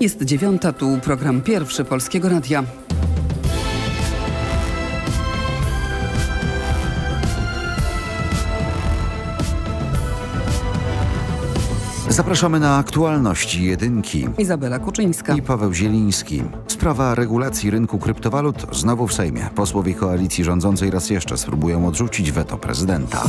Jest dziewiąta, tu program pierwszy Polskiego Radia. Zapraszamy na aktualności jedynki. Izabela Kuczyńska. I Paweł Zieliński. Sprawa regulacji rynku kryptowalut znowu w Sejmie. Posłowie koalicji rządzącej raz jeszcze spróbują odrzucić weto prezydenta.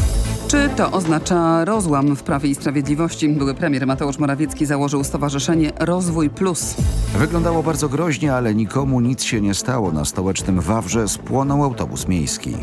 Czy to oznacza rozłam w Prawie i Sprawiedliwości? Były premier Mateusz Morawiecki założył Stowarzyszenie Rozwój Plus. Wyglądało bardzo groźnie, ale nikomu nic się nie stało. Na stołecznym Wawrze spłonął autobus miejski.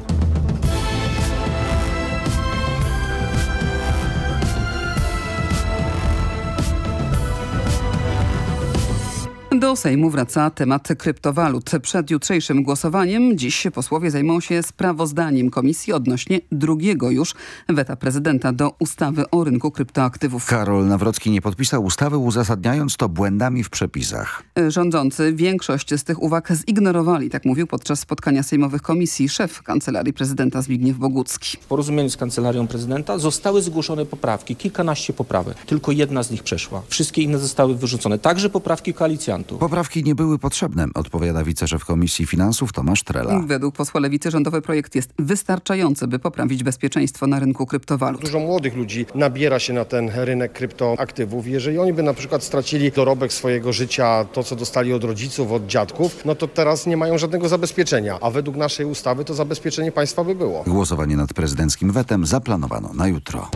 Do Sejmu wraca temat kryptowalut. Przed jutrzejszym głosowaniem dziś posłowie zajmą się sprawozdaniem komisji odnośnie drugiego już weta prezydenta do ustawy o rynku kryptoaktywów. Karol Nawrocki nie podpisał ustawy uzasadniając to błędami w przepisach. Rządzący większość z tych uwag zignorowali, tak mówił podczas spotkania sejmowych komisji szef Kancelarii Prezydenta Zbigniew Bogucki. W porozumieniu z Kancelarią Prezydenta zostały zgłoszone poprawki, kilkanaście poprawek. Tylko jedna z nich przeszła. Wszystkie inne zostały wyrzucone, także poprawki koalicjantów. Poprawki nie były potrzebne, odpowiada wiceszef Komisji Finansów Tomasz Trela. Według posła Lewicy rządowy projekt jest wystarczający, by poprawić bezpieczeństwo na rynku kryptowalut. Dużo młodych ludzi nabiera się na ten rynek kryptoaktywów. Jeżeli oni by na przykład stracili dorobek swojego życia, to co dostali od rodziców, od dziadków, no to teraz nie mają żadnego zabezpieczenia. A według naszej ustawy to zabezpieczenie państwa by było. Głosowanie nad prezydenckim wetem zaplanowano na jutro.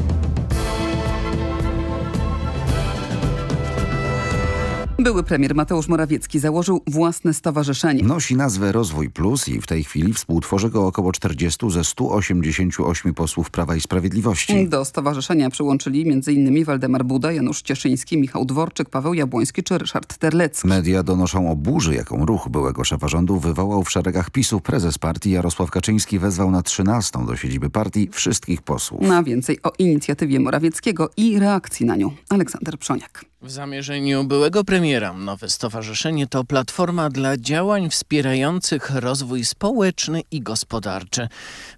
Były premier Mateusz Morawiecki założył własne stowarzyszenie. Nosi nazwę Rozwój Plus i w tej chwili współtworzy go około 40 ze 188 posłów Prawa i Sprawiedliwości. Do stowarzyszenia przyłączyli m.in. Waldemar Buda, Janusz Cieszyński, Michał Dworczyk, Paweł Jabłoński czy Ryszard Terlecki. Media donoszą o burzy, jaką ruch byłego szefa rządu wywołał w szeregach PiSu. Prezes partii Jarosław Kaczyński wezwał na 13 do siedziby partii wszystkich posłów. Na więcej o inicjatywie Morawieckiego i reakcji na nią. Aleksander Przoniak. W zamierzeniu byłego premiera nowe stowarzyszenie to platforma dla działań wspierających rozwój społeczny i gospodarczy.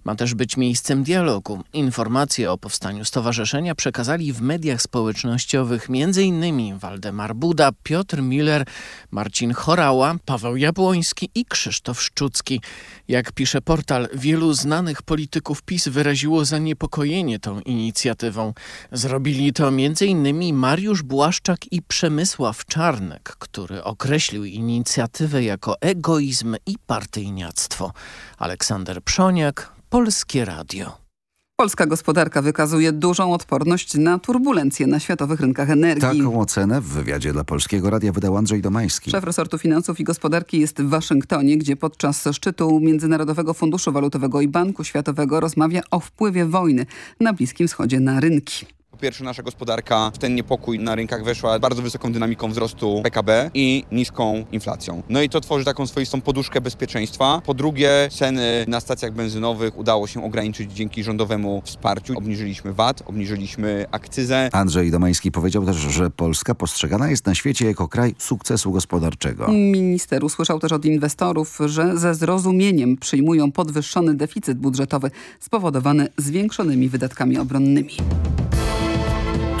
Ma też być miejscem dialogu. Informacje o powstaniu stowarzyszenia przekazali w mediach społecznościowych m.in. Waldemar Buda, Piotr Miller, Marcin Chorała, Paweł Jabłoński i Krzysztof Szczucki. Jak pisze portal, wielu znanych polityków PiS wyraziło zaniepokojenie tą inicjatywą. Zrobili to m.in. Mariusz Błaszczak i Przemysław Czarnek, który określił inicjatywę jako egoizm i partyjniactwo. Aleksander Przoniak, Polskie Radio. Polska gospodarka wykazuje dużą odporność na turbulencje na światowych rynkach energii. Taką ocenę w wywiadzie dla Polskiego Radia wydał Andrzej Domański. Szef resortu finansów i gospodarki jest w Waszyngtonie, gdzie podczas szczytu Międzynarodowego Funduszu Walutowego i Banku Światowego rozmawia o wpływie wojny na Bliskim Wschodzie na rynki. Po pierwsze nasza gospodarka w ten niepokój na rynkach weszła bardzo wysoką dynamiką wzrostu PKB i niską inflacją. No i to tworzy taką swoistą poduszkę bezpieczeństwa. Po drugie ceny na stacjach benzynowych udało się ograniczyć dzięki rządowemu wsparciu. Obniżyliśmy VAT, obniżyliśmy akcyzę. Andrzej Domański powiedział też, że Polska postrzegana jest na świecie jako kraj sukcesu gospodarczego. Minister usłyszał też od inwestorów, że ze zrozumieniem przyjmują podwyższony deficyt budżetowy spowodowany zwiększonymi wydatkami obronnymi.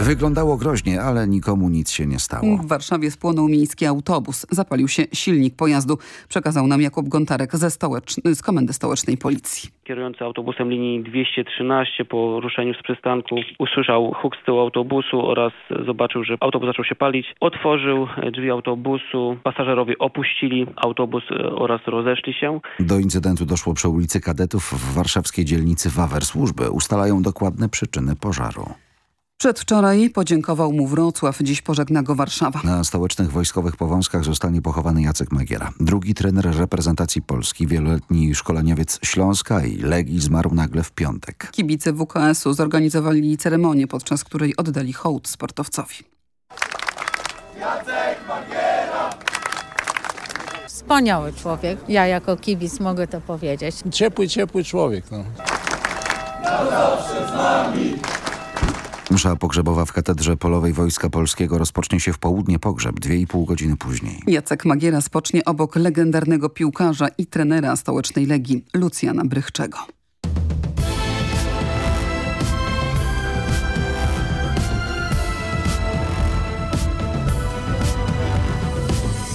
Wyglądało groźnie, ale nikomu nic się nie stało. W Warszawie spłonął miejski autobus. Zapalił się silnik pojazdu. Przekazał nam Jakub Gontarek ze z Komendy Stołecznej Policji. Kierujący autobusem linii 213 po ruszeniu z przystanku usłyszał huk z tyłu autobusu oraz zobaczył, że autobus zaczął się palić. Otworzył drzwi autobusu, pasażerowie opuścili autobus oraz rozeszli się. Do incydentu doszło przy ulicy Kadetów w warszawskiej dzielnicy Wawer. Służby ustalają dokładne przyczyny pożaru. Przedwczoraj podziękował mu Wrocław, dziś pożegna go Warszawa. Na stołecznych wojskowych powązkach zostanie pochowany Jacek Magiera. Drugi trener reprezentacji Polski, wieloletni szkoleniowiec Śląska i Legii zmarł nagle w piątek. Kibice WKS-u zorganizowali ceremonię, podczas której oddali hołd sportowcowi. Jacek Magiera! Wspaniały człowiek. Ja jako kibic mogę to powiedzieć. Ciepły, ciepły człowiek. No. Na zawsze z nami! Msza pogrzebowa w katedrze polowej Wojska Polskiego rozpocznie się w południe pogrzeb, dwie i pół godziny później. Jacek Magiera spocznie obok legendarnego piłkarza i trenera stołecznej Legii Lucjana Brychczego.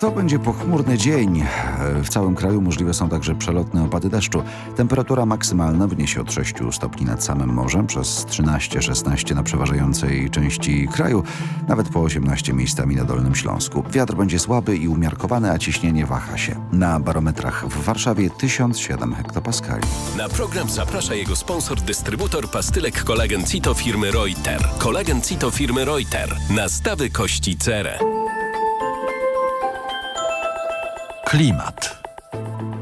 To będzie pochmurny dzień. W całym kraju możliwe są także przelotne opady deszczu. Temperatura maksymalna wyniesie od 6 stopni nad samym morzem, przez 13-16 na przeważającej części kraju, nawet po 18 miejscami na Dolnym Śląsku. Wiatr będzie słaby i umiarkowany, a ciśnienie waha się. Na barometrach w Warszawie 1007 hektopaskali. Na program zaprasza jego sponsor, dystrybutor pastylek kolagen Cito firmy Reuter. Kolagen Cito firmy Reuter. Nastawy kości cerę. Klimat.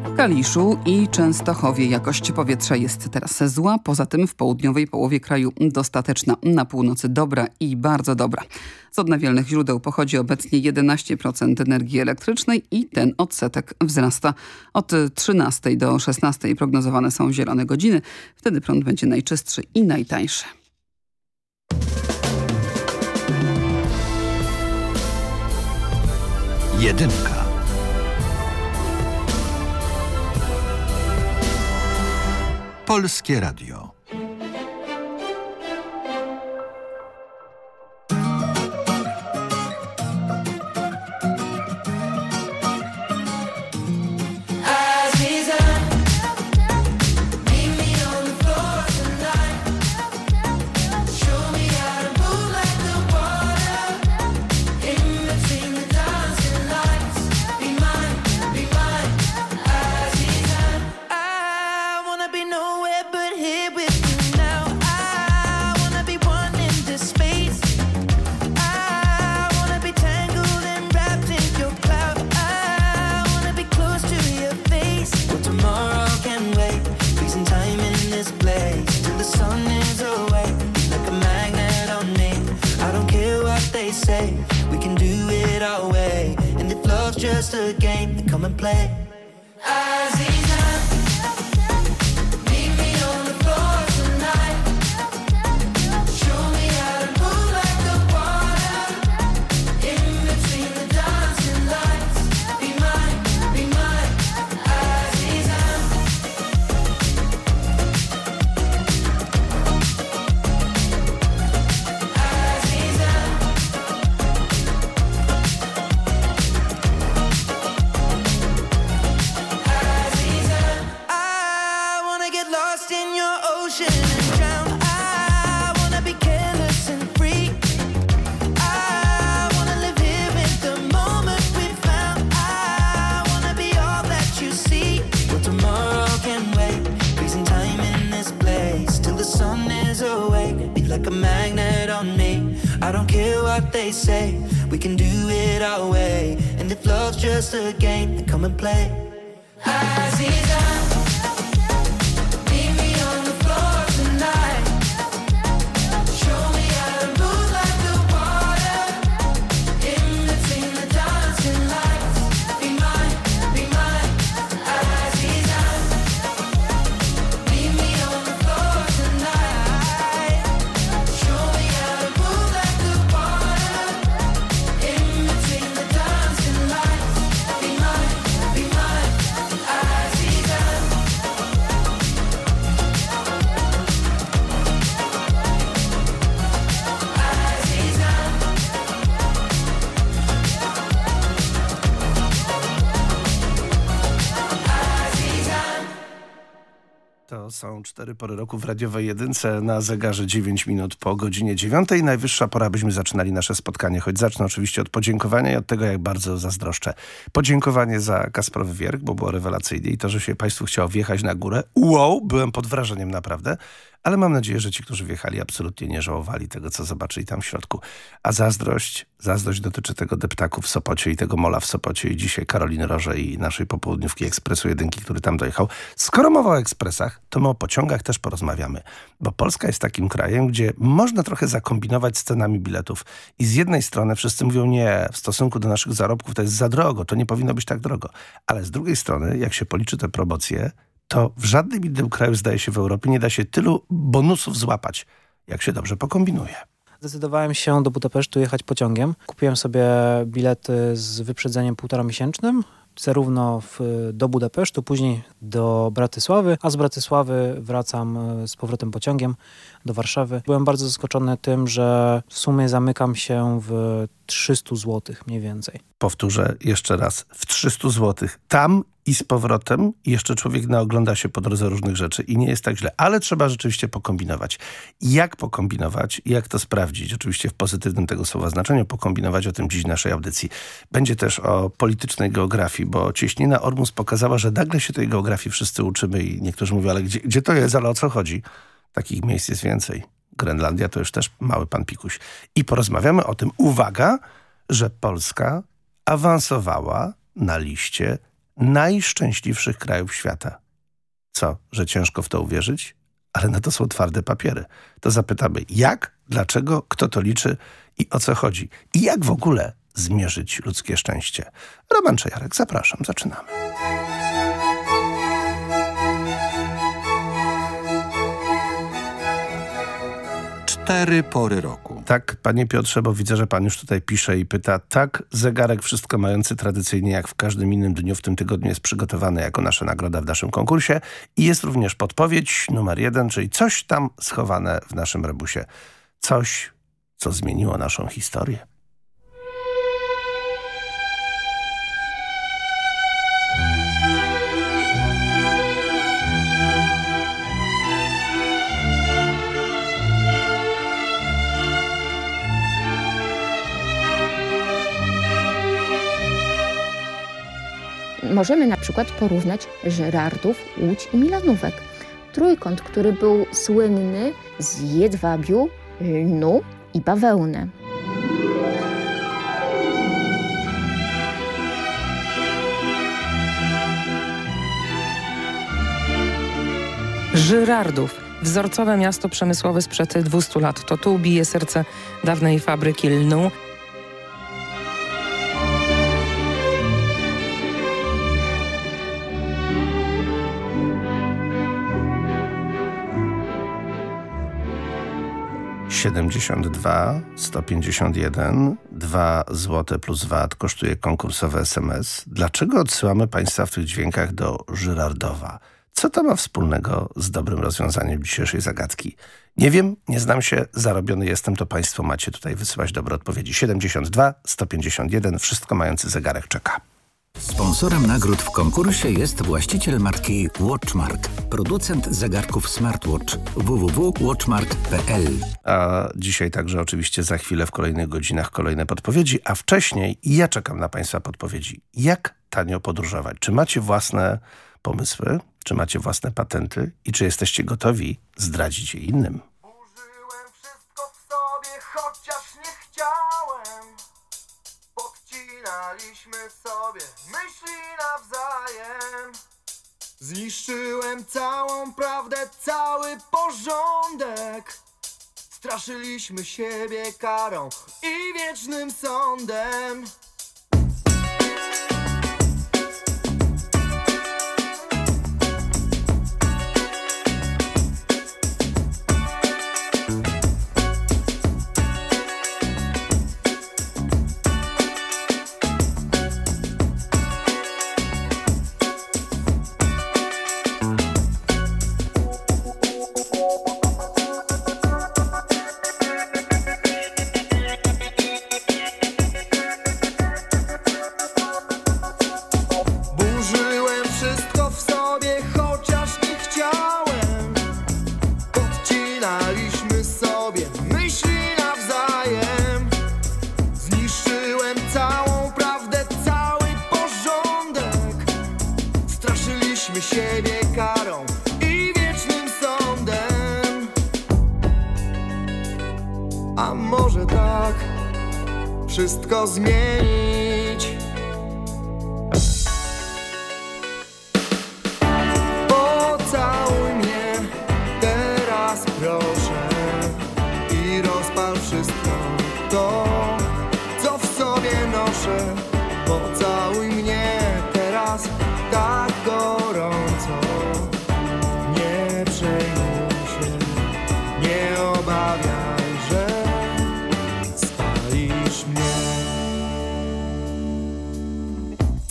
W Kaliszu i Częstochowie jakość powietrza jest teraz zła, poza tym w południowej połowie kraju dostateczna, na północy dobra i bardzo dobra. Z odnawialnych źródeł pochodzi obecnie 11% energii elektrycznej i ten odsetek wzrasta. Od 13 do 16 prognozowane są zielone godziny, wtedy prąd będzie najczystszy i najtańszy. Jedynka. Polskie Radio. safe. We can do it our way. And if love's just a game, then come and play. 4 pory roku w radiowej jedynce na zegarze 9 minut po godzinie 9. Najwyższa pora, byśmy zaczynali nasze spotkanie, choć zacznę oczywiście od podziękowania i od tego, jak bardzo zazdroszczę. Podziękowanie za Kasprowy Wierk, bo było rewelacyjnie i to, że się Państwu chciało wjechać na górę. Wow, byłem pod wrażeniem naprawdę ale mam nadzieję, że ci, którzy wjechali, absolutnie nie żałowali tego, co zobaczyli tam w środku. A zazdrość, zazdrość dotyczy tego deptaku w Sopocie i tego mola w Sopocie i dzisiaj Karoliny Roże i naszej popołudniówki Ekspresu Jedynki, który tam dojechał. Skoro mowa o ekspresach, to my o pociągach też porozmawiamy, bo Polska jest takim krajem, gdzie można trochę zakombinować z cenami biletów. I z jednej strony wszyscy mówią, nie, w stosunku do naszych zarobków to jest za drogo, to nie powinno być tak drogo. Ale z drugiej strony, jak się policzy te promocje, to w żadnym innym kraju, zdaje się, w Europie nie da się tylu bonusów złapać, jak się dobrze pokombinuje. Zdecydowałem się do Budapesztu jechać pociągiem. Kupiłem sobie bilety z wyprzedzeniem półtora miesięcznym zarówno w, do Budapesztu, później do Bratysławy, a z Bratysławy wracam e, z powrotem pociągiem do Warszawy. Byłem bardzo zaskoczony tym, że w sumie zamykam się w 300 zł mniej więcej. Powtórzę jeszcze raz, w 300 zł. Tam i z powrotem jeszcze człowiek naogląda się po drodze różnych rzeczy i nie jest tak źle, ale trzeba rzeczywiście pokombinować. Jak pokombinować jak to sprawdzić? Oczywiście w pozytywnym tego słowa znaczeniu pokombinować o tym dziś naszej audycji. Będzie też o politycznej geografii, bo cieśnina Ormus pokazała, że nagle się tej geografii wszyscy uczymy i niektórzy mówią, ale gdzie, gdzie to jest, ale o co chodzi? Takich miejsc jest więcej. Grenlandia to już też mały pan pikuś. I porozmawiamy o tym, uwaga, że Polska awansowała na liście najszczęśliwszych krajów świata. Co, że ciężko w to uwierzyć? Ale na to są twarde papiery. To zapytamy jak, dlaczego, kto to liczy i o co chodzi. I jak w ogóle zmierzyć ludzkie szczęście. Roman Czejarek, zapraszam, zaczynamy. Cztery pory roku. Tak, panie Piotrze, bo widzę, że pan już tutaj pisze i pyta. Tak, zegarek wszystko mający tradycyjnie jak w każdym innym dniu w tym tygodniu jest przygotowany jako nasza nagroda w naszym konkursie i jest również podpowiedź numer jeden, czyli coś tam schowane w naszym rebusie. Coś, co zmieniło naszą historię. Możemy na przykład porównać Żerardów, Łódź i Milanówek. Trójkąt, który był słynny z jedwabiu, lnu i bawełny. Żyrardów. Wzorcowe miasto przemysłowe sprzed 200 lat. To tu bije serce dawnej fabryki lnu. Siedemdziesiąt dwa, sto pięćdziesiąt jeden, dwa złote plus VAT kosztuje konkursowy SMS. Dlaczego odsyłamy Państwa w tych dźwiękach do Żyrardowa? Co to ma wspólnego z dobrym rozwiązaniem dzisiejszej zagadki? Nie wiem, nie znam się, zarobiony jestem, to Państwo macie tutaj wysyłać dobre odpowiedzi. 72 151, wszystko mający zegarek czeka. Sponsorem nagród w konkursie jest właściciel marki Watchmark, producent zegarków smartwatch www.watchmark.pl. A dzisiaj także oczywiście za chwilę w kolejnych godzinach kolejne podpowiedzi, a wcześniej ja czekam na Państwa podpowiedzi. Jak tanio podróżować? Czy macie własne pomysły? Czy macie własne patenty? I czy jesteście gotowi zdradzić je innym? Użyłem wszystko w sobie, chociaż nie chciałem. Podcinaliśmy sobie myśli nawzajem. Zniszczyłem całą prawdę, cały porządek. Straszyliśmy siebie karą i wiecznym sądem.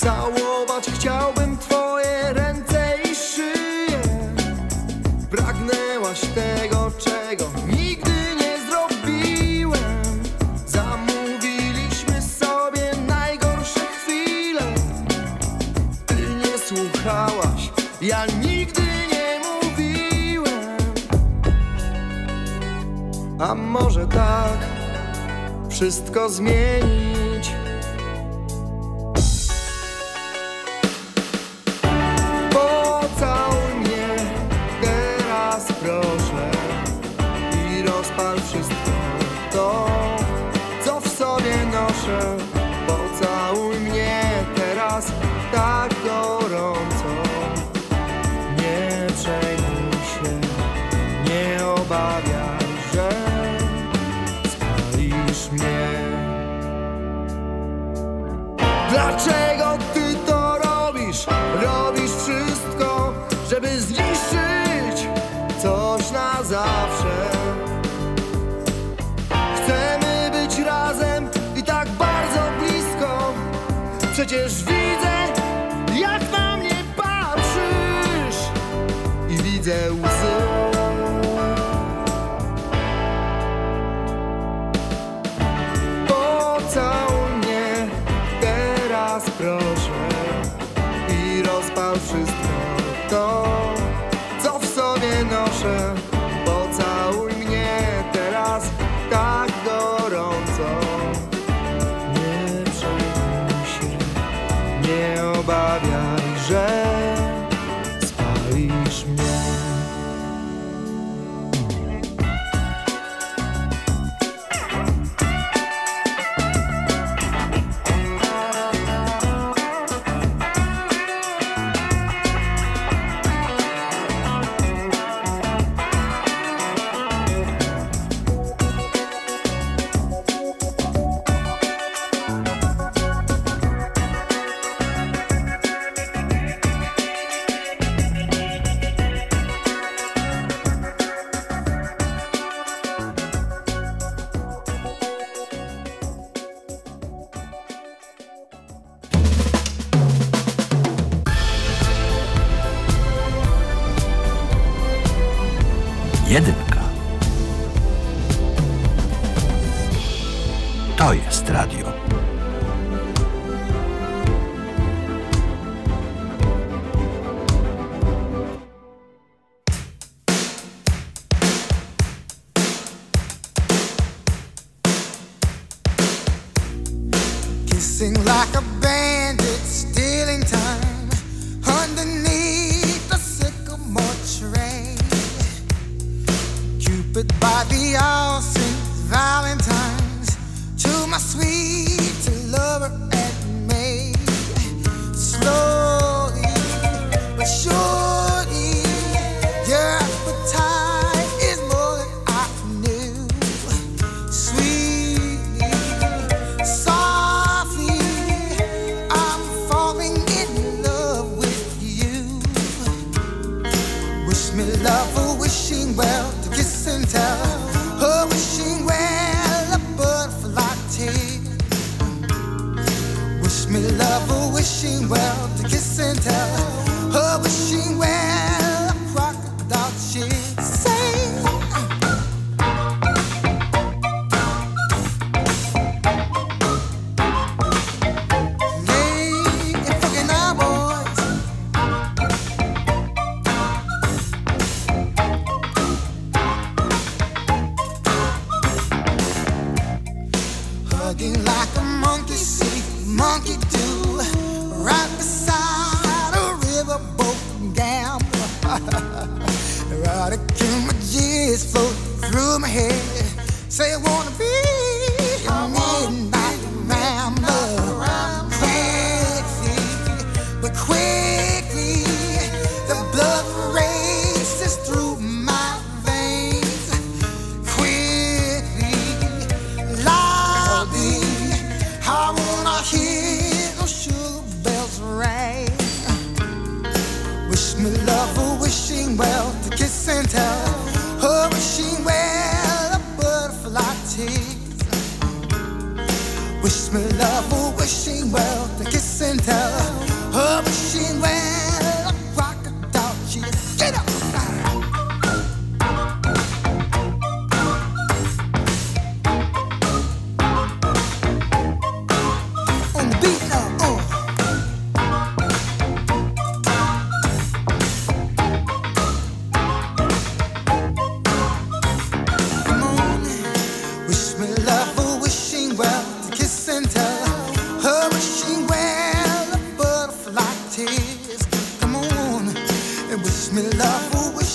Całować chciałbym twoje ręce i szyję. Pragnęłaś tego, czego nigdy nie zrobiłem. Zamówiliśmy sobie najgorsze chwile. Ty nie słuchałaś, ja nigdy nie mówiłem. A może tak wszystko zmieni? Wishing well to kiss and tell. Kiss me, love, who was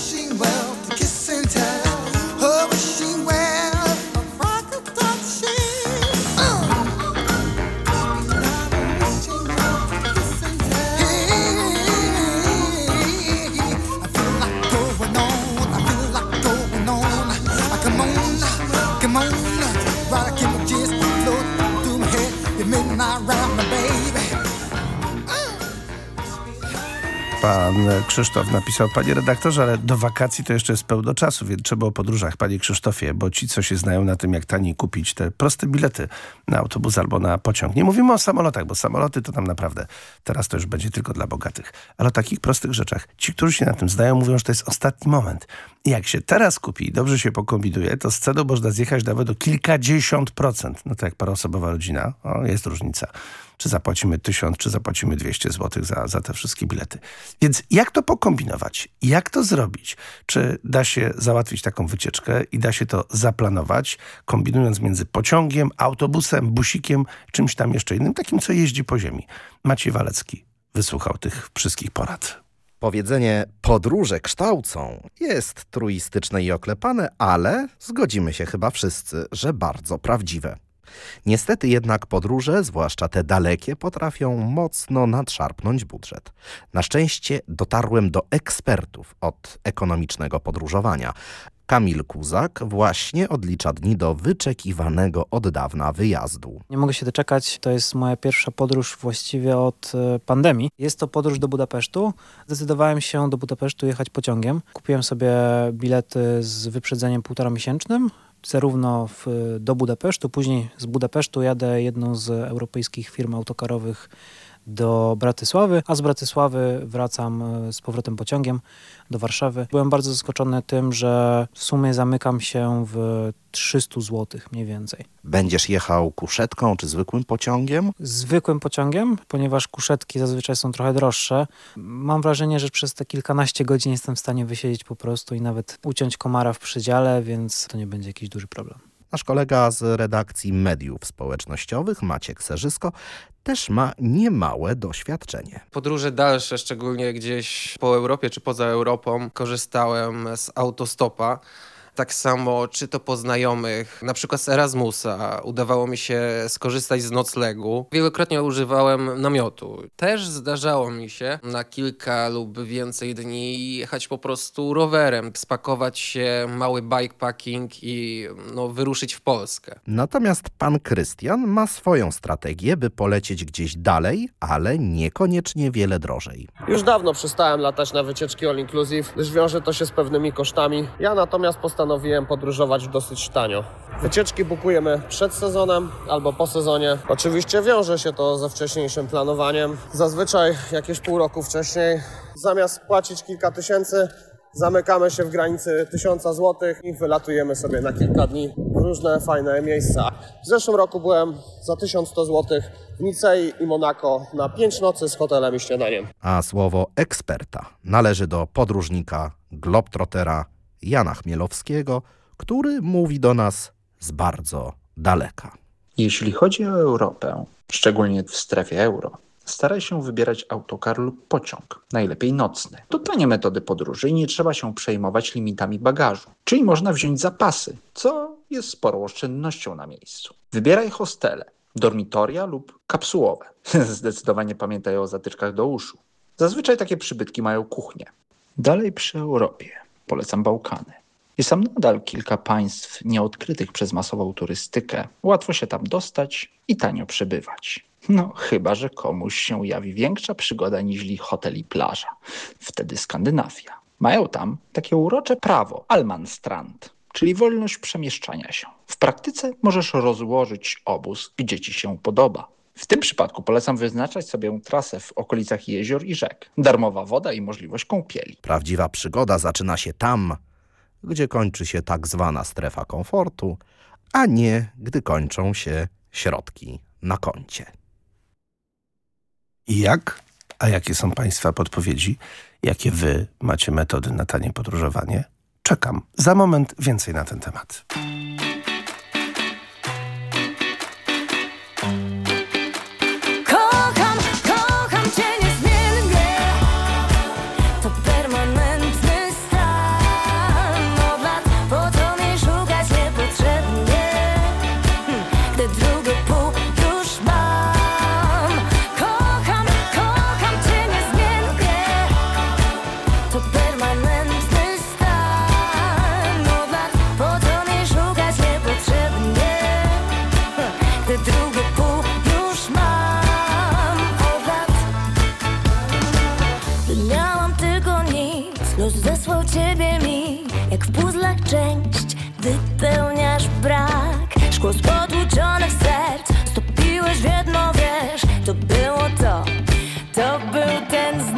Krzysztof napisał, panie redaktorze, ale do wakacji to jeszcze jest pełno czasu, więc trzeba o podróżach, panie Krzysztofie, bo ci, co się znają na tym, jak taniej kupić te proste bilety na autobus albo na pociąg. Nie mówimy o samolotach, bo samoloty to tam naprawdę teraz to już będzie tylko dla bogatych. Ale o takich prostych rzeczach. Ci, którzy się na tym znają, mówią, że to jest ostatni moment. Jak się teraz kupi i dobrze się pokombinuje, to z ceną można zjechać nawet o kilkadziesiąt procent. No to jak paroosobowa rodzina, o, jest różnica czy zapłacimy 1000, czy zapłacimy 200 zł za, za te wszystkie bilety. Więc jak to pokombinować? Jak to zrobić? Czy da się załatwić taką wycieczkę i da się to zaplanować, kombinując między pociągiem, autobusem, busikiem, czymś tam jeszcze innym, takim, co jeździ po ziemi? Maciej Walecki wysłuchał tych wszystkich porad. Powiedzenie podróże kształcą jest truistyczne i oklepane, ale zgodzimy się chyba wszyscy, że bardzo prawdziwe. Niestety jednak podróże, zwłaszcza te dalekie, potrafią mocno nadszarpnąć budżet. Na szczęście dotarłem do ekspertów od ekonomicznego podróżowania. Kamil Kuzak właśnie odlicza dni do wyczekiwanego od dawna wyjazdu. Nie mogę się doczekać. To jest moja pierwsza podróż właściwie od e, pandemii. Jest to podróż do Budapesztu. Zdecydowałem się do Budapesztu jechać pociągiem. Kupiłem sobie bilety z wyprzedzeniem półtora miesięcznym zarówno w, do Budapesztu, później z Budapesztu jadę jedną z europejskich firm autokarowych do Bratysławy, a z Bratysławy wracam e, z powrotem pociągiem do Warszawy. Byłem bardzo zaskoczony tym, że w sumie zamykam się w 300 zł mniej więcej. Będziesz jechał kuszetką czy zwykłym pociągiem? Zwykłym pociągiem, ponieważ kuszetki zazwyczaj są trochę droższe. Mam wrażenie, że przez te kilkanaście godzin jestem w stanie wysiedzieć po prostu i nawet uciąć komara w przedziale, więc to nie będzie jakiś duży problem. Nasz kolega z redakcji mediów społecznościowych, Maciek Serzysko, też ma niemałe doświadczenie. Podróże dalsze, szczególnie gdzieś po Europie czy poza Europą, korzystałem z autostopa. Tak samo, czy to po znajomych, na przykład z Erasmusa, udawało mi się skorzystać z noclegu. Wielokrotnie używałem namiotu. Też zdarzało mi się na kilka lub więcej dni jechać po prostu rowerem, spakować się, mały bikepacking i no, wyruszyć w Polskę. Natomiast pan Krystian ma swoją strategię, by polecieć gdzieś dalej, ale niekoniecznie wiele drożej. Już dawno przestałem latać na wycieczki all inclusive, gdyż wiąże to się z pewnymi kosztami. Ja natomiast postanowiłem postanowiłem podróżować dosyć tanio. Wycieczki bukujemy przed sezonem albo po sezonie. Oczywiście wiąże się to ze wcześniejszym planowaniem. Zazwyczaj jakieś pół roku wcześniej. Zamiast płacić kilka tysięcy, zamykamy się w granicy tysiąca złotych i wylatujemy sobie na kilka dni w różne fajne miejsca. W zeszłym roku byłem za 1100 złotych w Nicei i Monako na 5 nocy z hotelem i śniadaniem. A słowo eksperta należy do podróżnika, globtrotera Jana Chmielowskiego, który mówi do nas z bardzo daleka. Jeśli chodzi o Europę, szczególnie w strefie euro, staraj się wybierać autokar lub pociąg, najlepiej nocny. To tanie metody podróży i nie trzeba się przejmować limitami bagażu, czyli można wziąć zapasy, co jest sporą oszczędnością na miejscu. Wybieraj hostele, dormitoria lub kapsułowe. Zdecydowanie pamiętaj o zatyczkach do uszu. Zazwyczaj takie przybytki mają kuchnię. Dalej przy Europie polecam Bałkany. Jest tam nadal kilka państw nieodkrytych przez masową turystykę. Łatwo się tam dostać i tanio przebywać. No, chyba że komuś się jawi większa przygoda niż hotel i plaża. Wtedy Skandynawia. Mają tam takie urocze prawo Almanstrand, czyli wolność przemieszczania się. W praktyce możesz rozłożyć obóz, gdzie ci się podoba. W tym przypadku polecam wyznaczać sobie trasę w okolicach jezior i rzek. Darmowa woda i możliwość kąpieli. Prawdziwa przygoda zaczyna się tam, gdzie kończy się tak zwana strefa komfortu, a nie gdy kończą się środki na koncie. I jak? A jakie są Państwa podpowiedzi? Jakie Wy macie metody na tanie podróżowanie? Czekam. Za moment więcej na ten temat. Z potłuczonych serc. Stopiłeś w jedno, wiesz To było to. To był ten znak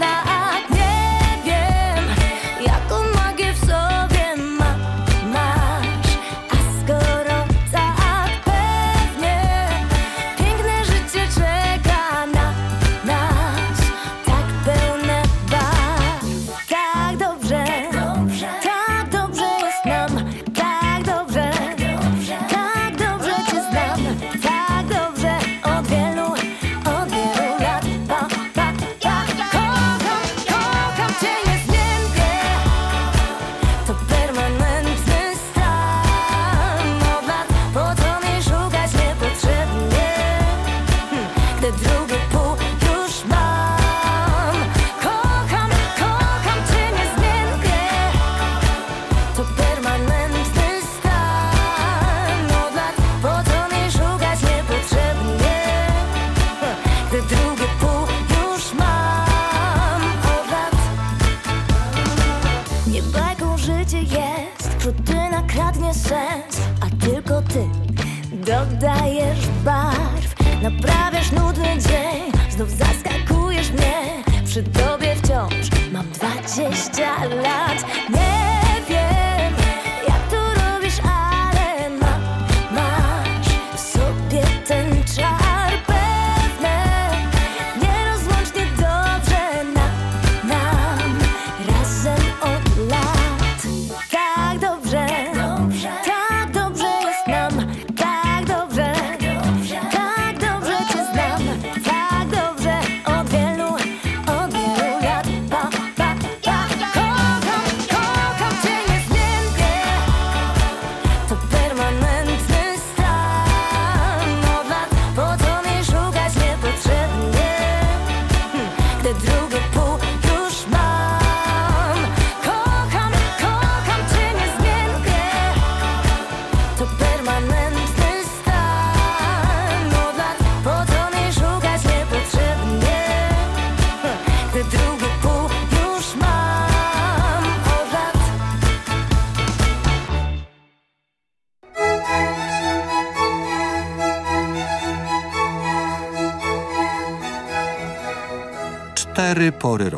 Cztery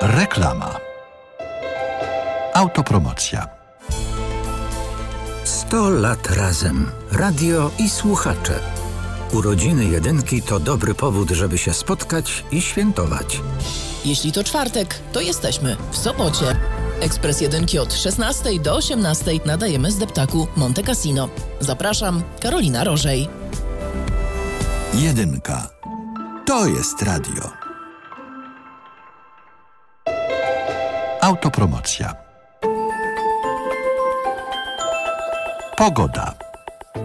Reklama. Autopromocja. 100 lat razem. Radio i słuchacze. Urodziny jedynki to dobry powód, żeby się spotkać i świętować. Jeśli to czwartek, to jesteśmy w Sopocie. Ekspres jedynki od 16 do 18 nadajemy z deptaku Monte Cassino. Zapraszam, Karolina Rożej. Jedynka. To jest radio. Autopromocja. Pogoda.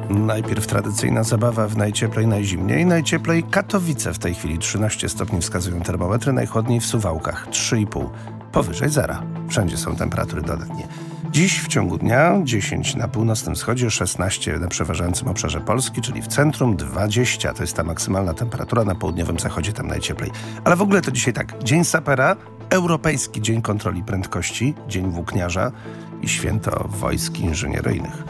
Najpierw tradycyjna zabawa w najcieplej, najzimniej. Najcieplej Katowice w tej chwili 13 stopni wskazują termometry, najchłodniej w Suwałkach 3,5. Powyżej zera. Wszędzie są temperatury dodatnie. Dziś w ciągu dnia 10 na północnym wschodzie, 16 na przeważającym obszarze Polski, czyli w centrum 20. To jest ta maksymalna temperatura na południowym zachodzie, tam najcieplej. Ale w ogóle to dzisiaj tak. Dzień sapera, Europejski Dzień Kontroli Prędkości, Dzień Włókniarza i Święto Wojsk Inżynieryjnych.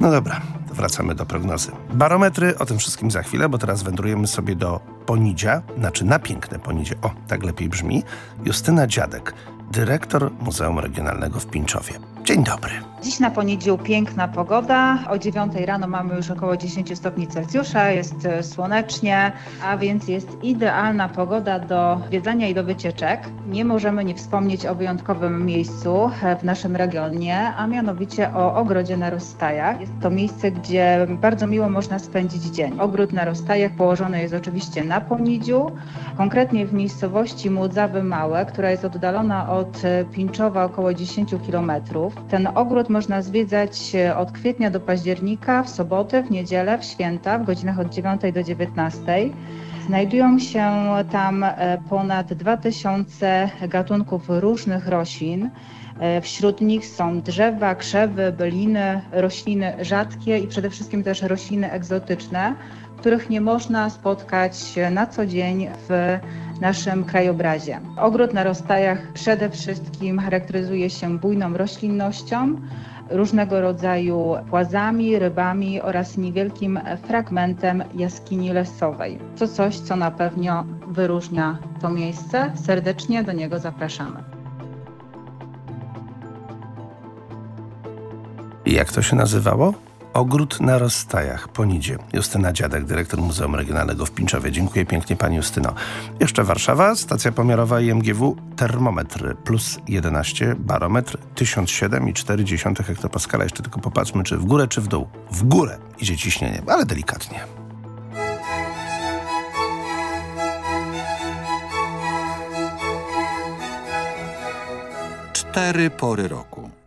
No dobra, wracamy do prognozy. Barometry, o tym wszystkim za chwilę, bo teraz wędrujemy sobie do Ponidzia, znaczy na piękne Ponidzie. O, tak lepiej brzmi. Justyna Dziadek, dyrektor Muzeum Regionalnego w Pińczowie. Dzień dobry. Dziś na poniedział piękna pogoda. O 9 rano mamy już około 10 stopni Celsjusza, jest e, słonecznie, a więc jest idealna pogoda do zwiedzania i do wycieczek. Nie możemy nie wspomnieć o wyjątkowym miejscu e, w naszym regionie, a mianowicie o ogrodzie na Rozstajach. Jest to miejsce, gdzie bardzo miło można spędzić dzień. Ogród na Rozstajach położony jest oczywiście na Ponidziu, konkretnie w miejscowości Młodzawy Małe, która jest oddalona od e, Pińczowa około 10 kilometrów. Ten ogród można zwiedzać e, od kwietnia do października, w soboty, w niedzielę, w święta, w godzinach od 9 do 19. Znajdują się tam e, ponad 2000 gatunków różnych roślin. E, Wśród nich są drzewa, krzewy, byliny, rośliny rzadkie i przede wszystkim też rośliny egzotyczne, których nie można spotkać na co dzień w naszym krajobrazie. Ogród na rozstajach przede wszystkim charakteryzuje się bujną roślinnością, różnego rodzaju płazami, rybami oraz niewielkim fragmentem jaskini lesowej. To coś, co na pewno wyróżnia to miejsce. Serdecznie do niego zapraszamy. Jak to się nazywało? Ogród na rozstajach, Ponidzie. Justyna Dziadek, dyrektor Muzeum Regionalnego w Pińczowie. Dziękuję pięknie Pani Justyno. Jeszcze Warszawa, stacja pomiarowa IMGW, termometr plus 11, barometr 1007,4 hektopaskala. Jeszcze tylko popatrzmy, czy w górę, czy w dół. W górę idzie ciśnienie, ale delikatnie. Cztery pory roku.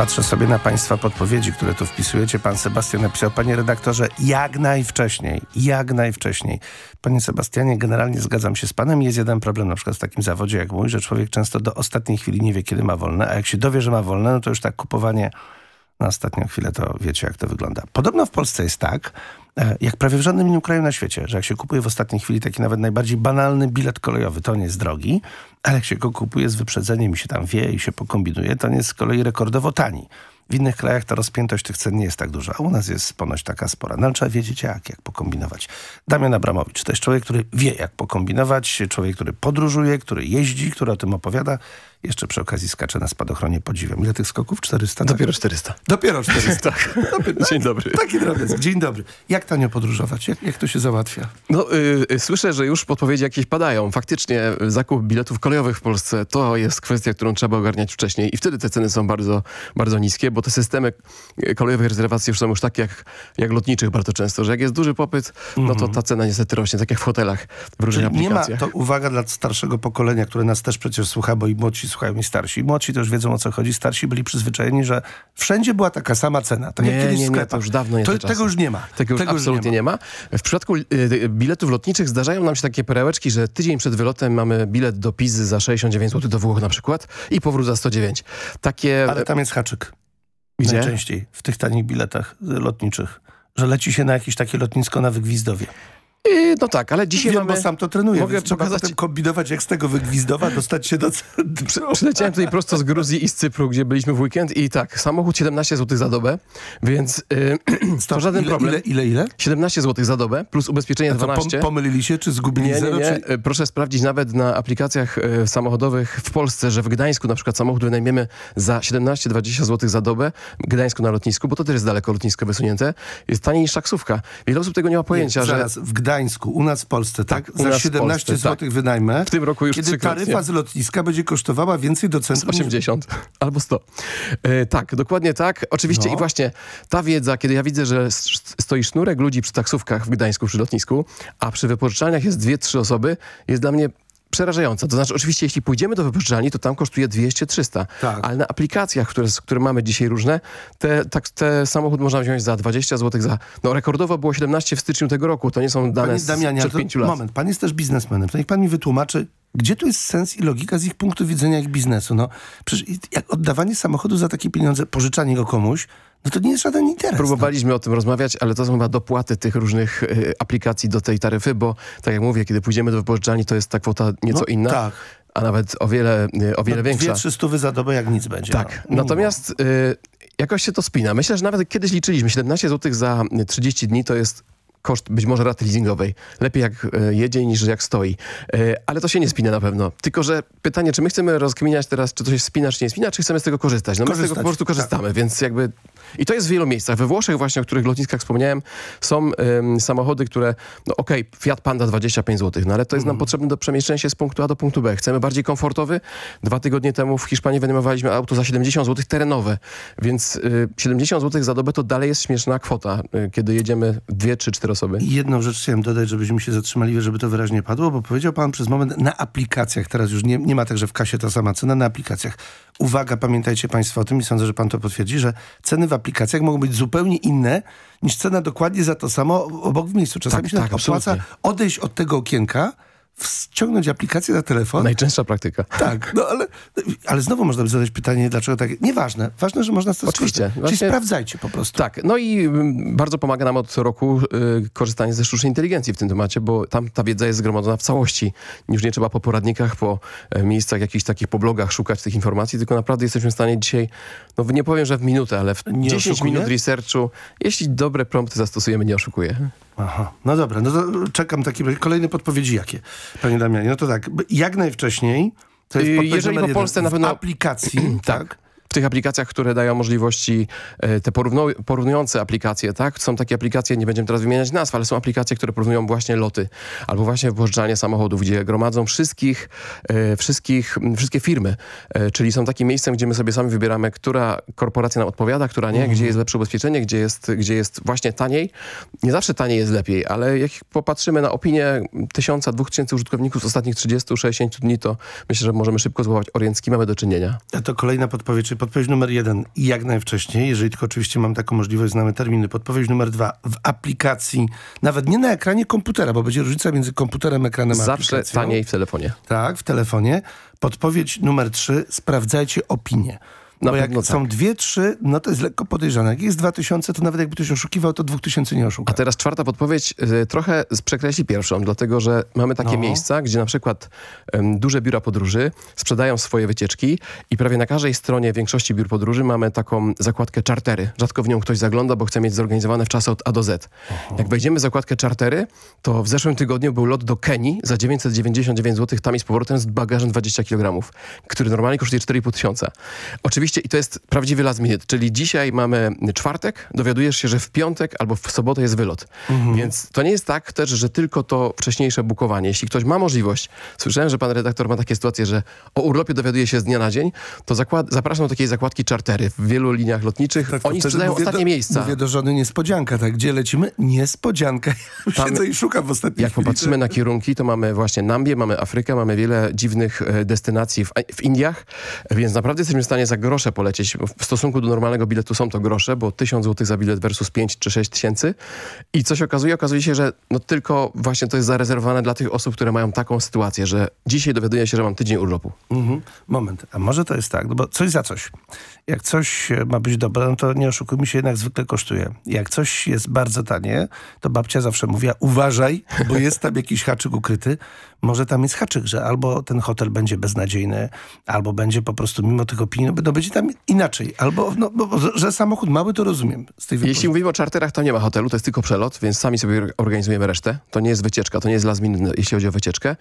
Patrzę sobie na Państwa podpowiedzi, które tu wpisujecie. Pan Sebastian napisał, panie redaktorze, jak najwcześniej, jak najwcześniej. Panie Sebastianie, generalnie zgadzam się z panem. Jest jeden problem na przykład w takim zawodzie jak mój, że człowiek często do ostatniej chwili nie wie, kiedy ma wolne, a jak się dowie, że ma wolne, no to już tak kupowanie na ostatnią chwilę, to wiecie, jak to wygląda. Podobno w Polsce jest tak, jak prawie w żadnym innym kraju na świecie, że jak się kupuje w ostatniej chwili taki nawet najbardziej banalny bilet kolejowy, to on jest drogi, ale jak się go kupuje z wyprzedzeniem i się tam wie i się pokombinuje, to on jest z kolei rekordowo tani. W innych krajach ta rozpiętość tych cen nie jest tak duża, a u nas jest ponoć taka spora. No trzeba wiedzieć jak, jak pokombinować. Damian Abramowicz to jest człowiek, który wie jak pokombinować, człowiek, który podróżuje, który jeździ, który o tym opowiada. Jeszcze przy okazji skacze na spadochronie, podziwiam. Ile tych skoków? 400? Dopiero 400. Dopiero 400. tak. Dopiero, Dzień dobry. Taki drobiazg. Dzień dobry. Jak tanio podróżować? Jak, jak to się załatwia? No, y, y, słyszę, że już podpowiedzi jakieś padają. Faktycznie y, zakup biletów kolejowych w Polsce to jest kwestia, którą trzeba ogarniać wcześniej i wtedy te ceny są bardzo, bardzo niskie, bo te systemy kolejowych rezerwacji już są już takie jak, jak lotniczych bardzo często, że jak jest duży popyt, no to ta cena niestety rośnie, tak jak w hotelach, w różnych Czyli nie ma, aplikacjach. to uwaga dla starszego pokolenia, które nas też przecież słucha, bo i młodsi słuchają i starsi. Młodsi to już wiedzą o co chodzi. Starsi byli przyzwyczajeni, że wszędzie była taka sama cena. Tak jak nie, kiedyś w nie, nie, to już dawno nie to. Tego już nie ma. Tego już absolutnie nie ma. W przypadku y, y, biletów lotniczych zdarzają nam się takie perełeczki, że tydzień przed wylotem mamy bilet do Pizy za 69 zł do Włoch na przykład i powrót za 109. Takie... Ale tam jest haczyk. Gdzie? Najczęściej w tych tanich biletach y, lotniczych. Że leci się na jakieś takie lotnisko na Wygwizdowie. Y, no tak, ale dzisiaj Wiem, mamy... bo sam to trenuję, Mogę trzeba pokazać- potem kombinować, jak z tego Wygwizdowa dostać się do... Przy, przyleciałem tutaj prosto z Gruzji i z Cypru, gdzie byliśmy w weekend i tak, samochód 17 zł za dobę, więc y, to żaden ile, problem. Ile, ile, ile? 17 zł za dobę plus ubezpieczenie A to 12. pom- pomylili się, czy zgubili Nie, nie, zero? nie. Czy... Y, Proszę sprawdzić nawet na aplikacjach y, samochodowych w Polsce, że w Gdańsku na przykład samochód wynajmiemy za 17-20 zł za dobę, w Gdańsku na lotnisku, bo to też jest daleko lotnisko wysunięte, jest taniej niż taksówka. Wiele osób tego nie ma pojęcia, nie, że... zaraz, w Gdańsku, u nas w Polsce, tak? u Za nas w 17 Polsce, zł tak. wynajmę. W tym roku już Kiedy taryfa z lotniska będzie kosztowała więcej do centrum. niż- 80 albo 100. E, tak, dokładnie tak. Oczywiście No. i właśnie ta wiedza, kiedy ja widzę, że stoi sznurek ludzi przy taksówkach w Gdańsku przy lotnisku, a przy wypożyczalniach jest dwie, trzy osoby, jest dla mnie przerażająca. To znaczy, oczywiście, jeśli pójdziemy do wypożyczalni, to tam kosztuje 200-300. Tak. Ale na aplikacjach, które, które mamy dzisiaj różne, te, tak, te samochód można wziąć za 20 zł. Za, no rekordowo było 17 w styczniu tego roku. To nie są dane Panie Damianie, sprzed to, 5 lat. moment, pan jest też biznesmenem. To niech pan mi wytłumaczy, gdzie tu jest sens i logika z ich punktu widzenia ich biznesu? No, przecież jak oddawanie samochodu za takie pieniądze, pożyczanie go komuś, no to nie jest żaden interes. Próbowaliśmy o tym rozmawiać, ale to są chyba dopłaty tych różnych y, aplikacji do tej taryfy, bo tak jak mówię, kiedy pójdziemy do wypożyczalni, to jest ta kwota nieco No, inna, tak. a nawet o wiele, y, o wiele no, większa. Dwie, trzy stówy za dobę jak nic będzie. Tak, no. natomiast y, jakoś się to spina. Myślę, że nawet kiedyś liczyliśmy, 17 zł za y, 30 dni to jest koszt być może raty leasingowej. Lepiej jak y, jedzie niż jak stoi. Y, ale to się nie spina na pewno. Tylko, że pytanie, czy my chcemy rozkminiać teraz, czy to się spina, czy nie spina, czy chcemy z tego korzystać? No my z tego Korzystać, po prostu tak. korzystamy, więc jakby... I to jest w wielu miejscach. We Włoszech właśnie, o których lotniskach wspomniałem, są ym, samochody, które, no okej, Fiat Panda 25 zł, no ale to jest Mhm. nam potrzebne do przemieszczenia się z punktu A do punktu B. Chcemy bardziej komfortowy. Dwa tygodnie temu w Hiszpanii wynajmowaliśmy auto za 70 zł terenowe, więc y, 70 zł za dobę to dalej jest śmieszna kwota, y, kiedy jedziemy dwie czy osoby. Jedną rzecz chciałem dodać, żebyśmy się zatrzymali, żeby to wyraźnie padło, bo powiedział pan przez moment na aplikacjach, teraz już nie, nie ma także w kasie ta sama cena, na aplikacjach. Uwaga, pamiętajcie państwo o tym i sądzę, że pan to potwierdzi, że ceny w aplikacjach mogą być zupełnie inne niż cena dokładnie za to samo obok w miejscu. Czasami Tak, się tak, opłaca absolutnie. odejść od tego okienka, wciągnąć aplikację na telefon. Najczęstsza praktyka. Tak, no ale, ale znowu można by zadać pytanie, dlaczego tak. Nieważne. Ważne, że można tego Oczywiście. skorzystać. Czyli Właśnie- sprawdzajcie po prostu. Tak, no i mm, bardzo pomaga nam od roku y, korzystanie ze sztucznej inteligencji w tym temacie, bo tam ta wiedza jest zgromadzona w całości. Już nie trzeba po poradnikach, po e, miejscach jakichś takich, po blogach szukać tych informacji, tylko naprawdę jesteśmy w stanie dzisiaj, no nie powiem, że w minutę, ale w Nie 10 oszukuje? minut researchu, jeśli dobre prompty zastosujemy, nie oszukuje. Aha, no dobra, no to czekam takie kolejne podpowiedzi jakie, panie Damianie. No to tak, jak najwcześniej, to jest podpowiedź jeżeli po jeden, Polsce na w pewno- aplikacji, tak, w tych aplikacjach, które dają możliwości, e, te porównu- porównujące aplikacje, tak? Są takie aplikacje, nie będziemy teraz wymieniać nazw, ale są aplikacje, które porównują właśnie loty albo właśnie wypożyczalnie samochodów, gdzie gromadzą wszystkich, e, wszystkich, wszystkie firmy. E, czyli są takim miejscem, gdzie my sobie sami wybieramy, która korporacja nam odpowiada, która nie, gdzie jest lepsze ubezpieczenie, gdzie jest, gdzie jest właśnie taniej. Nie zawsze taniej jest lepiej, ale jak popatrzymy na opinię tysiąca, dwóch tysięcy użytkowników z ostatnich 30-60 dni, to myślę, że możemy szybko złapać orient, z kim mamy do czynienia. A to kolejna podpowiedź, czy podpowiedź numer jeden jak najwcześniej, jeżeli tylko oczywiście mam taką możliwość, znamy terminy. Podpowiedź numer dwa w aplikacji, nawet nie na ekranie komputera, bo będzie różnica między komputerem, ekranem a Zawsze aplikacją. taniej w telefonie. Tak, w telefonie. Podpowiedź numer trzy, sprawdzajcie opinie. Bo jak pewno są tak. dwie, trzy, no to jest lekko podejrzane. Jak jest 2000, to nawet jakby ktoś oszukiwał, to 2000 nie oszuka. A teraz czwarta podpowiedź y, trochę przekreśli pierwszą, dlatego że mamy takie No. miejsca, gdzie na przykład duże biura podróży sprzedają swoje wycieczki i prawie na każdej stronie większości biur podróży mamy taką zakładkę czartery. Rzadko w nią ktoś zagląda, bo chce mieć zorganizowane w czasy od A do Z. Jak wejdziemy w zakładkę czartery, to w zeszłym tygodniu był lot do Kenii za 999 zł tam i z powrotem z bagażem 20 kg, który normalnie kosztuje 4,5 tysiąca. Oczywiście i to jest prawdziwy last minute, czyli dzisiaj mamy czwartek, dowiadujesz się, że w piątek albo w sobotę jest wylot. Więc to nie jest tak też, że tylko to wcześniejsze bukowanie. Jeśli ktoś ma możliwość, słyszałem, że pan redaktor ma takie sytuacje, że o urlopie dowiaduje się z dnia na dzień, to zakład, zapraszam do takiej zakładki czartery w wielu liniach lotniczych. Oni Wtedy sprzedają ostatnie do, miejsca. Mówię do żony niespodzianka, tak? Gdzie lecimy? Niespodzianka. Ja Tam- siedzę i szukam w ostatniej Jak chwili. popatrzymy na kierunki, to mamy właśnie Nambię, mamy Afrykę, mamy wiele dziwnych e, destynacji w, w Indiach, więc naprawdę jesteśmy w stanie za grosze polecieć. W stosunku do normalnego biletu są to grosze, bo 1000 zł za bilet versus 5 czy 6 tysięcy. I co się okazuje? Okazuje się, że no tylko właśnie to jest zarezerwowane dla tych osób, które mają taką sytuację, że dzisiaj dowiaduję się, że mam tydzień urlopu. Mhm. Moment, a może to jest tak, no bo coś za coś. Jak coś ma być dobre, no to nie oszukujmy się, jednak zwykle kosztuje. Jak coś jest bardzo tanie, to babcia zawsze mówiła, uważaj, bo jest tam jakiś haczyk ukryty. Może tam jest haczyk, że albo ten hotel będzie beznadziejny, albo będzie po prostu mimo tych opinii, no, no tam inaczej. Albo, no, bo, że- samochód mały, to rozumiem. Jeśli mówimy o czarterach, to nie ma hotelu, to jest tylko przelot, więc sami sobie organizujemy resztę. To nie jest wycieczka, to nie jest last minute, jeśli chodzi o wycieczkę.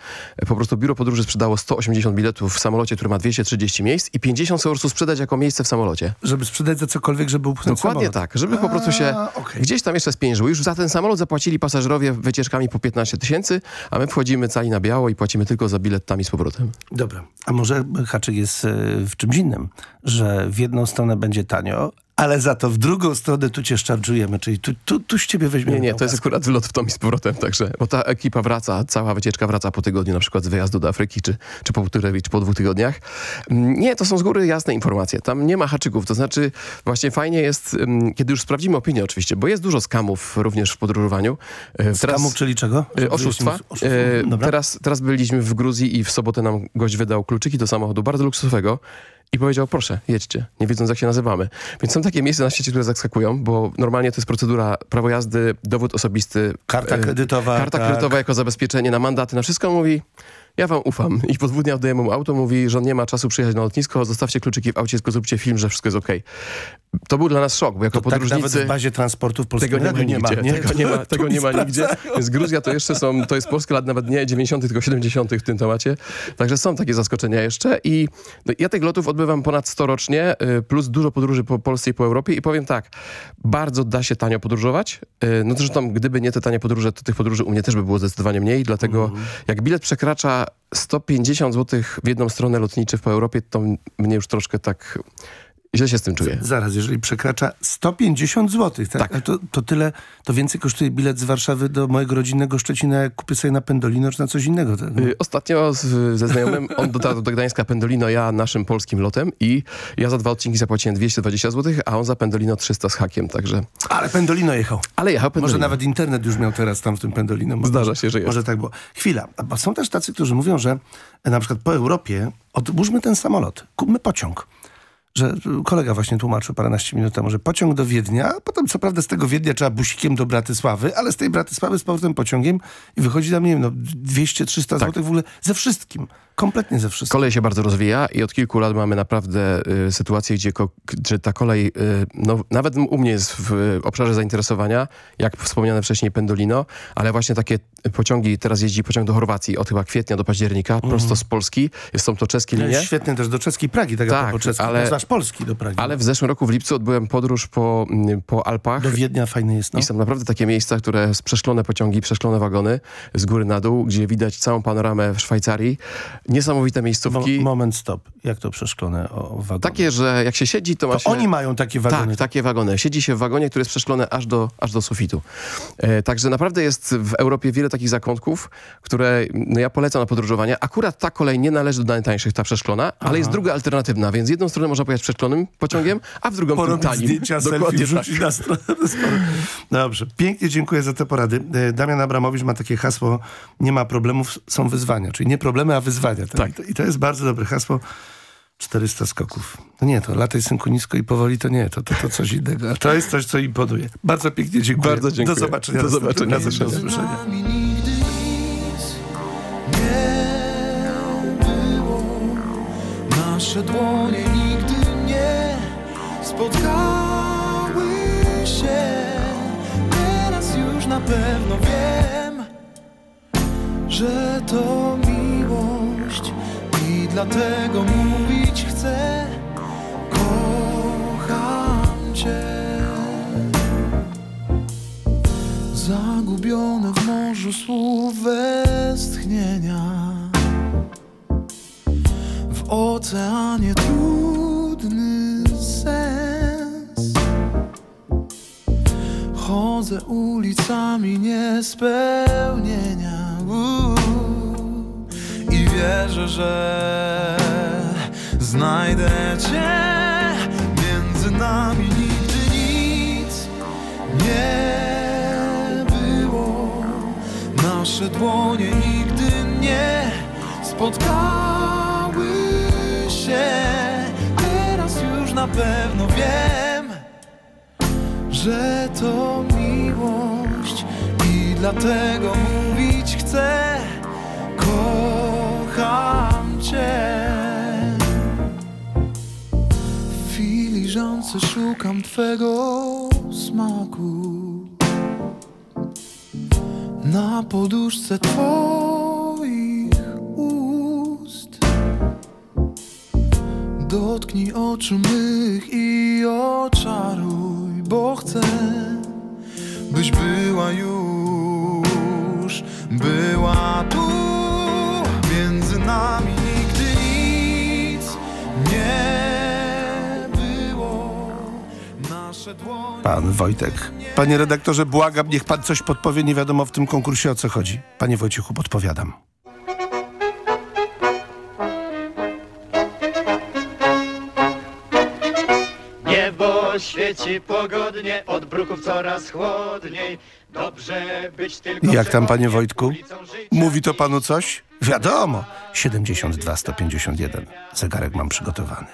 Po prostu biuro podróży sprzedało 180 biletów w samolocie, który ma 230 miejsc i 50 chcą po prostu sprzedać jako miejsce w samolocie. Żeby sprzedać za cokolwiek, żeby upchnąć Dokładnie samolot. tak, żeby po prostu się A, okej. gdzieś tam jeszcze spieniżyło. Już za ten samolot zapłacili pasażerowie wycieczkami po 15 tysięcy, a my wchodzimy cali na biało i płacimy tylko za bilet tam i z powrotem. Dobra, a może haczyk jest e, w czymś innym, że w jedną stronę będzie tanio, ale za to w drugą stronę tu cię szczarżujemy, czyli tu, tu, tu z ciebie weźmiemy. Nie, nie, to jest akurat wylot w tom i z powrotem, także, bo ta ekipa wraca, cała wycieczka wraca po tygodniu, na przykład z wyjazdu do Afryki, czy, czy po półtorej, czy po dwóch tygodniach. Mm, Nie, to są z góry jasne informacje, tam nie ma haczyków, to znaczy właśnie fajnie jest, mm, kiedy już sprawdzimy opinię oczywiście, bo jest dużo skamów również w podróżowaniu. E, Skamów, czyli czego? E, Oszustwa. E, teraz, teraz byliśmy w Gruzji i w sobotę nam gość wydał kluczyki do samochodu, bardzo luksusowego i powiedział, proszę, jedźcie, nie wiedząc jak się nazywamy. Więc są takie miejsca na świecie, które zaskakują, bo normalnie to jest procedura prawo jazdy, dowód osobisty. Karta e, kredytowa, Karta tak. kredytowa jako zabezpieczenie na mandaty, na wszystko mówi, ja wam ufam. I po dwóch dniach mu auto, mówi, że on nie ma czasu przyjechać na lotnisko, zostawcie kluczyki w aucie, tylko zróbcie film, że wszystko jest okej. To był dla nas szok, bo jako To tak podróżnicy... nawet w bazie transportu w Polskim Tego nie ma Radiu nigdzie. nie? Tego nie ma, tego nie ma nigdzie. Więc Gruzja to jeszcze są, to jest Polska lat nawet nie 90., tylko 70. w tym temacie. Także są takie zaskoczenia jeszcze i no, ja tych lotów odbywam ponad 100 rocznie, y, plus dużo podróży po Polsce i po Europie i powiem tak, bardzo da się tanio podróżować. Y, No zresztą, gdyby nie te tanie podróże, to tych podróży u mnie też by było zdecydowanie mniej, dlatego Mhm. jak bilet przekracza 150 zł w jedną stronę lotniczy po Europie, to mnie już troszkę tak źle się z tym czuję. Zaraz, jeżeli przekracza 150 zł, tak? A To, to tyle, to więcej kosztuje bilet z Warszawy do mojego rodzinnego Szczecina, jak kupię sobie na Pendolino czy na coś innego. Tak? Y, Ostatnio z, ze znajomym, on dotarł do Gdańska Pendolino, ja naszym polskim lotem i ja za dwa odcinki zapłaciłem 220 zł, a on za Pendolino 300 z hakiem, także... Ale Pendolino jechał. Ale jechał Pendolino. Może nawet internet już miał teraz tam w tym Pendolino. Może, Zdarza się, że jest. Może tak było. Chwila, bo są też tacy, którzy mówią, że na przykład po Europie odłóżmy ten samolot, kupmy pociąg. Że kolega właśnie tłumaczył paręnaście minut temu, że pociąg do Wiednia, a potem co prawda z tego Wiednia trzeba busikiem do Bratysławy, ale z tej Bratysławy z powrotem pociągiem i wychodzi tam, nie wiem, no 200-300 Tak. zł w ogóle ze wszystkim. Kompletnie ze wszystkim. Kolej się bardzo rozwija i od kilku lat mamy naprawdę y, sytuację, gdzie, ta kolej, y, no, nawet u mnie jest w y, obszarze zainteresowania, jak wspomniane wcześniej Pendolino, ale właśnie takie pociągi, teraz jeździ pociąg do Chorwacji od chyba kwietnia do października, prosto z Polski. Jest, są to czeskie No linie. świetnie też do czeskiej Pragi, tak, Tak, tak czeskiej, ale- Polski do Pragi. Ale w zeszłym roku w lipcu odbyłem podróż po, mm, po Alpach. Do Wiednia fajny jest, no. I są naprawdę takie miejsca, które przeszklone pociągi, przeszklone wagony z góry na dół, gdzie widać całą panoramę w Szwajcarii. Niesamowite miejscówki. Mo moment, stop. Jak to przeszklone o, wagony? Takie, że jak się siedzi, to ma To się... oni mają takie wagony. Tak, takie wagony. Siedzi się w wagonie, który jest przeszklony aż do, aż do sufitu. E, także naprawdę jest w Europie wiele takich zakątków, które no, ja polecam na podróżowanie. Akurat ta kolej nie należy do najtańszych, ta przeszklona, ale jest druga alternatywna, więc jedną stronę można pojazd przed szklonym pociągiem, a w drugą tym Porobić tanim. zdjęcia, selfie, Dokładnie tak. wrzucić na stronę. Dobrze. Pięknie dziękuję za te porady. E, Damian Abramowicz ma takie hasło nie ma problemów, są wyzwania. Czyli nie problemy, a wyzwania. Tak. I to jest bardzo dobre hasło. 400 skoków. No nie, to lataj synku nisko i powoli to nie, to, to, to coś innego. A to jest coś, co imponuje. Bardzo pięknie dziękuję. Bardzo dziękuję. Do zobaczenia. Do zobaczenia. Do Do usłyszenia. Nasze dłonie spotkały się. Teraz już na pewno wiem, że to miłość i dlatego mówić chcę. Kocham cię. Zagubione w morzu słów westchnienia w oceanie trudny Chodzę ulicami niespełnienia uuu, i wierzę, że znajdę cię. Między nami nigdy nic nie było. Nasze dłonie nigdy nie spotkały się. Teraz już na pewno wiem, że to miłość i dlatego mówić chcę. Kocham cię. W filiżance szukam twego smaku. Na poduszce twoich ust Dotknij oczu mych i oczaruj Bo chcę, byś była już Była tu Między nami nigdy nic nie było Nasze dłonie Pan Wojtek. Panie redaktorze, błagam, niech pan coś podpowie. Nie wiadomo w tym konkursie o co chodzi. Panie Wojciechu, podpowiadam. Niebo świeci pogodnie, od bruków coraz chłodniej. Dobrze być tylko Jak tam, panie Wojtku? Mówi to panu coś? Wiadomo. 72 151. Zegarek mam przygotowany.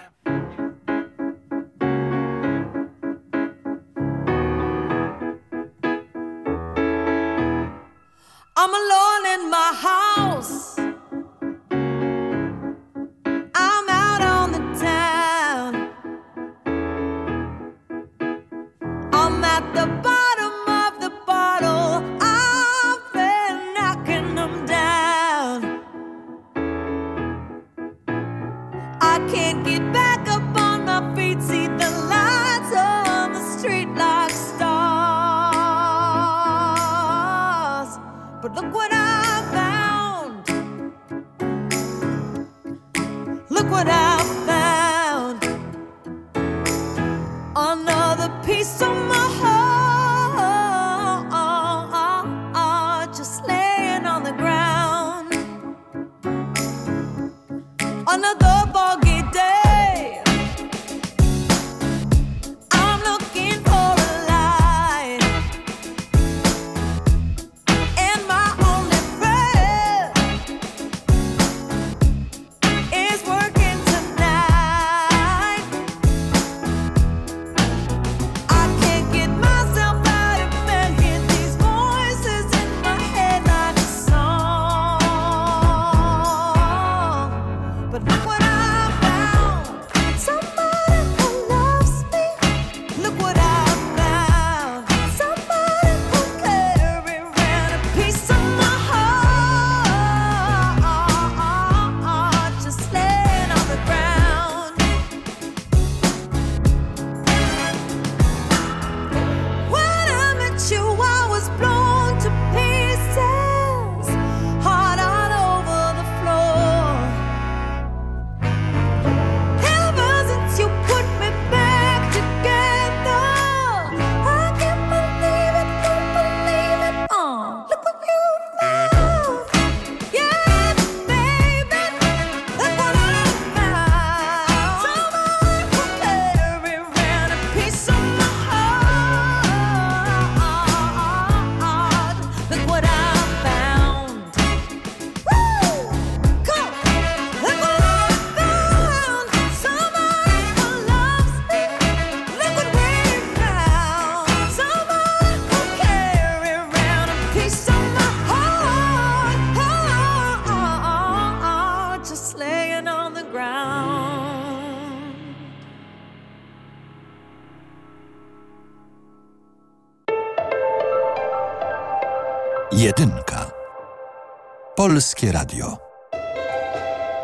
Polskie Radio.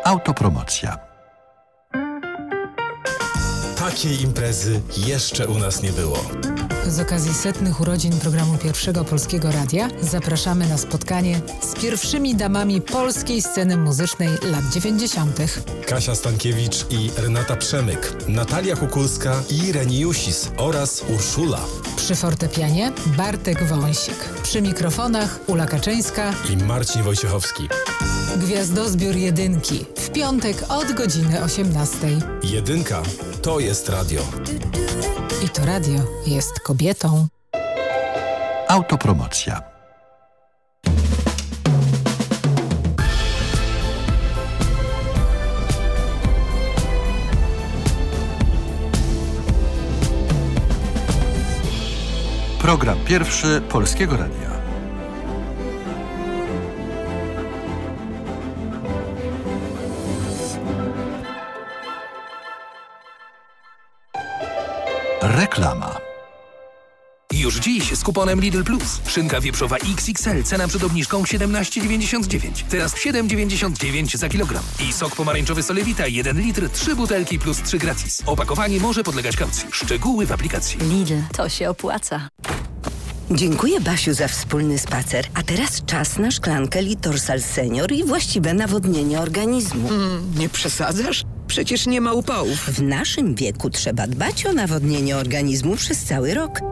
Autopromocja. Takiej imprezy jeszcze u nas nie było. Z okazji setnych urodzin programu Pierwszego Polskiego Radia zapraszamy na spotkanie z pierwszymi damami polskiej sceny muzycznej lat 90. Kasia Stankiewicz i Renata Przemyk, Natalia Kukulska i Reni Jusis oraz Urszula. Przy fortepianie Bartek Wąsik. Przy mikrofonach Ula Kaczyńska i Marcin Wojciechowski. Gwiazdozbiór Jedynki w piątek od godziny 18. Jedynka to jest radio. I to radio jest kobietą. Autopromocja. Program pierwszy Polskiego Radia. Reklama. Już dziś z kuponem Lidl Plus. Szynka wieprzowa XXL, cena przed obniżką 17,99. Teraz 7,99 za kilogram. I sok pomarańczowy Solewita 1 litr, 3 butelki plus 3 gratis. Opakowanie może podlegać kaucji. Szczegóły w aplikacji. Lidl, to się opłaca. Dziękuję Basiu za wspólny spacer. A teraz czas na szklankę Litorsal Senior i właściwe nawodnienie organizmu. nie przesadzasz? Przecież nie ma upałów. W naszym wieku trzeba dbać o nawodnienie organizmu przez cały rok.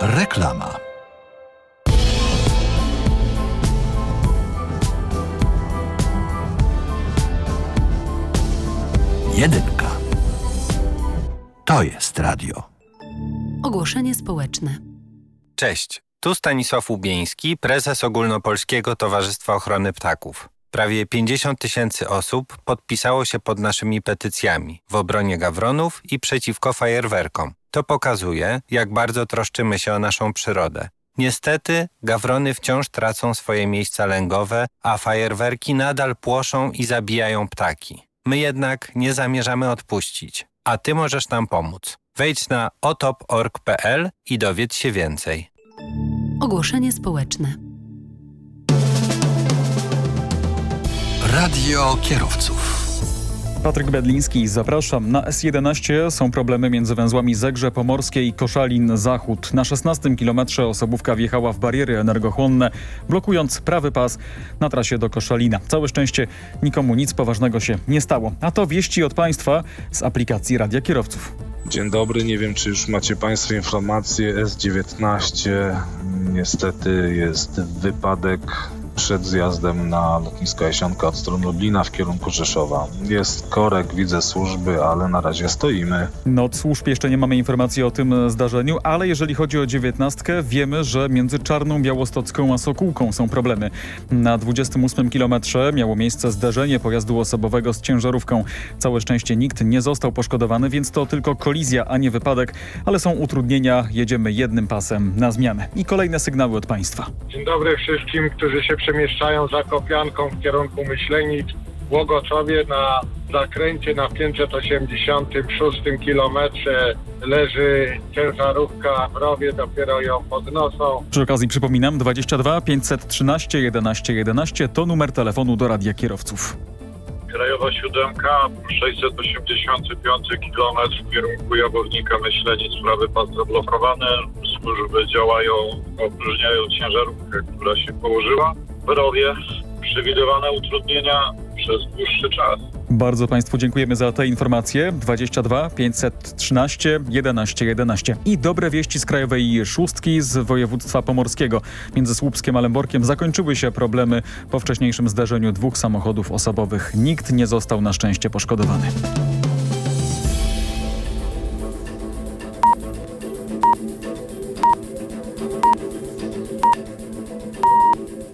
Reklama. Jedynka. To jest radio. Ogłoszenie społeczne. Cześć, tu Stanisław Ubieński, prezes Ogólnopolskiego Towarzystwa Ochrony Ptaków. Prawie 50 tysięcy osób podpisało się pod naszymi petycjami w obronie gawronów i przeciwko fajerwerkom. To pokazuje, jak bardzo troszczymy się o naszą przyrodę. Niestety, gawrony wciąż tracą swoje miejsca lęgowe, a fajerwerki nadal płoszą i zabijają ptaki. My jednak nie zamierzamy odpuścić, a Ty możesz nam pomóc. Wejdź na otop.org.pl i dowiedz się więcej. Ogłoszenie społeczne. Radio kierowców. Patryk Bedliński, zapraszam. Na S11 są problemy między węzłami Zegrze Pomorskie i Koszalin Zachód. Na 16 kilometrze osobówka wjechała w bariery energochłonne, blokując prawy pas na trasie do Koszalina. Całe szczęście nikomu nic poważnego się nie stało. A to wieści od Państwa z aplikacji Radia Kierowców. Dzień dobry, nie wiem czy już macie Państwo informację. S19 niestety jest wypadek przed zjazdem na lotnisko Jasionka od strony Lublina w kierunku Rzeszowa. Jest korek, widzę służby, ale na razie stoimy. No od służb jeszcze nie mamy informacji o tym zdarzeniu, ale jeżeli chodzi o dziewiętnastkę, wiemy, że między Czarną, Białostocką a Sokółką są problemy. Na 28 kilometrze miało miejsce zderzenie pojazdu osobowego z ciężarówką. Całe szczęście nikt nie został poszkodowany, więc to tylko kolizja, a nie wypadek, ale są utrudnienia. Jedziemy jednym pasem na zmianę. I kolejne sygnały od państwa. Dzień dobry wszystkim, którzy się przemieszczają za Kopianką w kierunku Myślenic. W Łogoczowie na zakręcie na 586 kilometrze leży ciężarówka w rowie, dopiero ją podnoszą. Przy okazji przypominam 22 513 11 11 to numer telefonu do Radia Kierowców. Krajowa siódemka, 685 km w kierunku Jabłownika Myślenic, prawy pas zablokowany. Służby działają, opróżniają ciężarówkę, która się położyła w rowie. Przewidywane utrudnienia przez dłuższy czas. Bardzo Państwu dziękujemy za te informacje. 22 513 11 11. I dobre wieści z Krajowej Szóstki z województwa pomorskiego. Między Słupskiem a Lęborkiem zakończyły się problemy po wcześniejszym zdarzeniu dwóch samochodów osobowych. Nikt nie został na szczęście poszkodowany.